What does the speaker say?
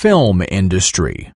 film industry.